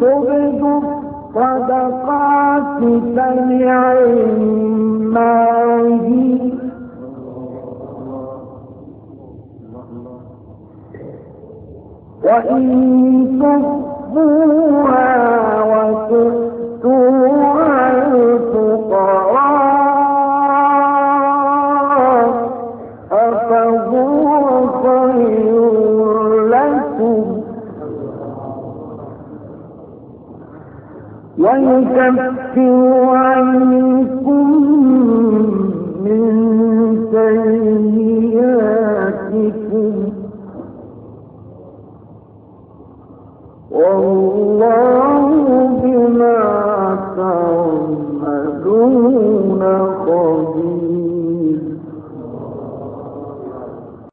تبدوا الصدقات فنعما هي وإن تخفوها ويكفر عنكم من سيئاتكم. والله بما تعملون خبير.